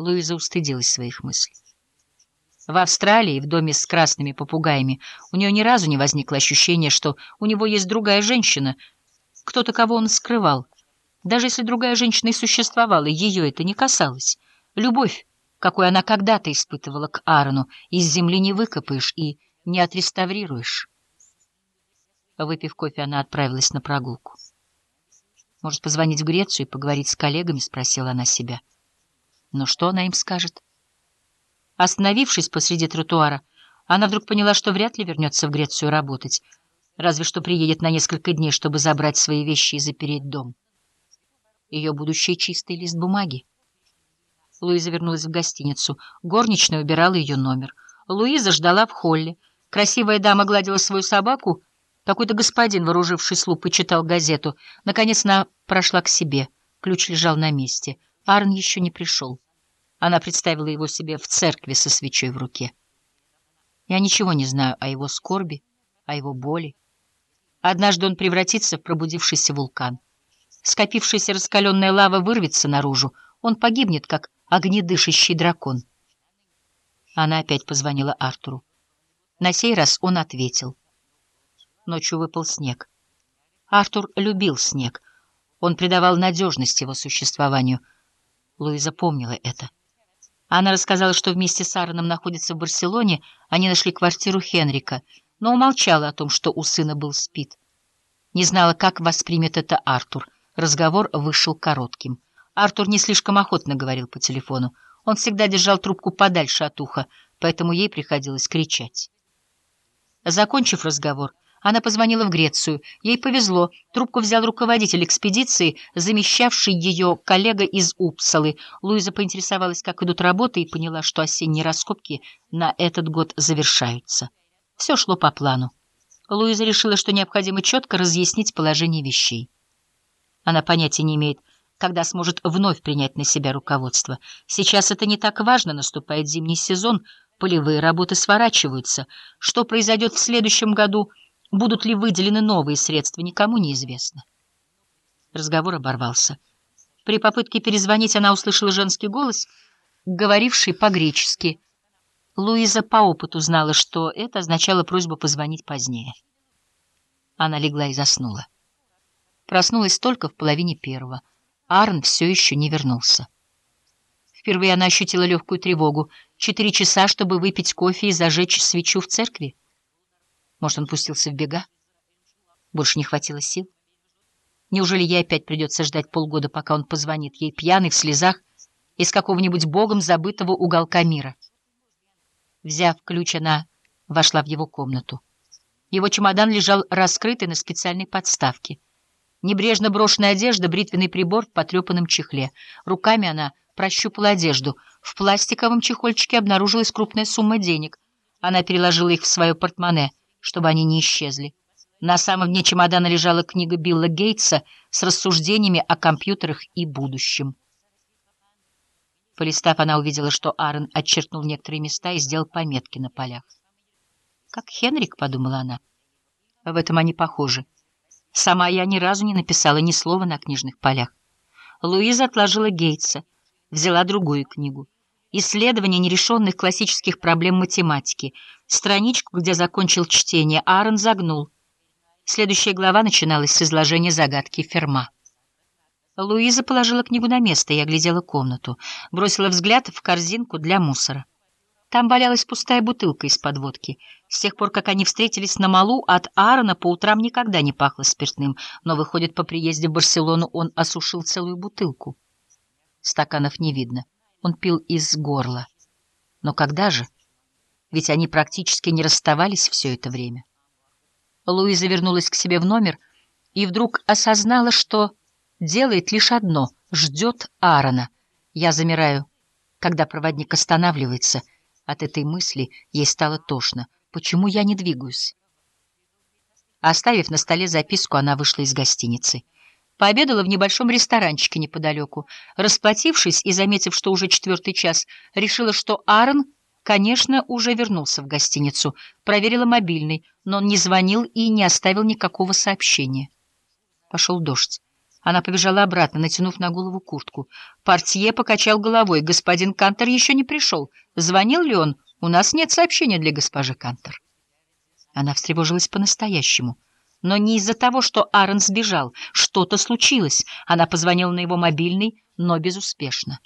Луиза устыдилась своих мыслей. В Австралии, в доме с красными попугаями, у нее ни разу не возникло ощущения, что у него есть другая женщина, кто-то, кого он скрывал. Даже если другая женщина и существовала, ее это не касалось. Любовь, какой она когда-то испытывала к Аарону, из земли не выкопаешь и не отреставрируешь. Выпив кофе, она отправилась на прогулку. «Может, позвонить в Грецию и поговорить с коллегами?» — спросила она себя. «Но что она им скажет?» Остановившись посреди тротуара, она вдруг поняла, что вряд ли вернется в Грецию работать, разве что приедет на несколько дней, чтобы забрать свои вещи и запереть дом. Ее будущий чистый лист бумаги. Луиза вернулась в гостиницу. Горничная убирала ее номер. Луиза ждала в холле. Красивая дама гладила свою собаку. Какой-то господин, вооруживший лупой, читал газету. Наконец она прошла к себе. Ключ лежал на месте. Арн еще не пришел. Она представила его себе в церкви со свечой в руке. Я ничего не знаю о его скорби, о его боли. Однажды он превратится в пробудившийся вулкан. Скопившаяся раскаленная лава вырвется наружу. Он погибнет, как огнедышащий дракон. Она опять позвонила Артуру. На сей раз он ответил. Ночью выпал снег. Артур любил снег. Он придавал надежность его существованию. Луиза помнила это. Она рассказала, что вместе с Аароном находится в Барселоне, они нашли квартиру Хенрика, но умолчала о том, что у сына был спит. Не знала, как воспримет это Артур. Разговор вышел коротким. Артур не слишком охотно говорил по телефону. Он всегда держал трубку подальше от уха, поэтому ей приходилось кричать. Закончив разговор, она позвонила в Грецию. Ей повезло. Трубку взял руководитель экспедиции, замещавший ее коллега из Упсалы. Луиза поинтересовалась, как идут работы, и поняла, что осенние раскопки на этот год завершаются. Все шло по плану. Луиза решила, что необходимо четко разъяснить положение вещей. Она понятия не имеет, когда сможет вновь принять на себя руководство. Сейчас это не так важно, наступает зимний сезон, полевые работы сворачиваются. Что произойдет в следующем году – Будут ли выделены новые средства, никому не известно. Разговор оборвался. При попытке перезвонить она услышала женский голос, говоривший по-гречески. Луиза по опыту знала, что это означало просьбу позвонить позднее. Она легла и заснула. Проснулась только в половине первого. Арн все еще не вернулся. Впервые она ощутила легкую тревогу. Четыре часа, чтобы выпить кофе и зажечь свечу в церкви. Может, он пустился в бега? Больше не хватило сил? Неужели ей опять придется ждать полгода, пока он позвонит ей, пьяный, в слезах, из какого-нибудь богом забытого уголка мира? Взяв ключ, она вошла в его комнату. Его чемодан лежал раскрытый на специальной подставке. Небрежно брошенная одежда, бритвенный прибор в потрепанном чехле. Руками она прощупала одежду. В пластиковом чехольчике обнаружилась крупная сумма денег. Она переложила их в свое портмоне — чтобы они не исчезли. На самом дне чемодана лежала книга Билла Гейтса с рассуждениями о компьютерах и будущем. Полистав, она увидела, что Аарон отчеркнул некоторые места и сделал пометки на полях. «Как Хенрик», — подумала она. В этом они похожи. Сама я ни разу не написала ни слова на книжных полях. Луиза отложила Гейтса, взяла другую книгу. Исследование нерешенных классических проблем математики. Страничку, где закончил чтение, Аарон загнул. Следующая глава начиналась с изложения загадки Ферма. Луиза положила книгу на место и оглядела комнату. Бросила взгляд в корзинку для мусора. Там валялась пустая бутылка из-под водки. С тех пор, как они встретились на малу, от Аарона по утрам никогда не пахло спиртным, но, выходит, по приезде в Барселону он осушил целую бутылку. Стаканов не видно. Он пил из горла. Но когда же? Ведь они практически не расставались все это время. Луиза вернулась к себе в номер и вдруг осознала, что делает лишь одно — ждет Аарона. Я замираю, когда проводник останавливается. От этой мысли ей стало тошно. Почему я не двигаюсь? Оставив на столе записку, она вышла из гостиницы. Пообедала в небольшом ресторанчике неподалеку. Расплатившись и заметив, что уже четвертый час, решила, что Аарон, конечно, уже вернулся в гостиницу. Проверила мобильный, но он не звонил и не оставил никакого сообщения. Пошел дождь. Она побежала обратно, натянув на голову куртку. Портье покачал головой. «Господин Кантер еще не пришел. Звонил ли он? У нас нет сообщения для госпожи Кантер». Она встревожилась по-настоящему. Но не из-за того, что Аарон сбежал. Что-то случилось. Она позвонила на его мобильный, но безуспешно.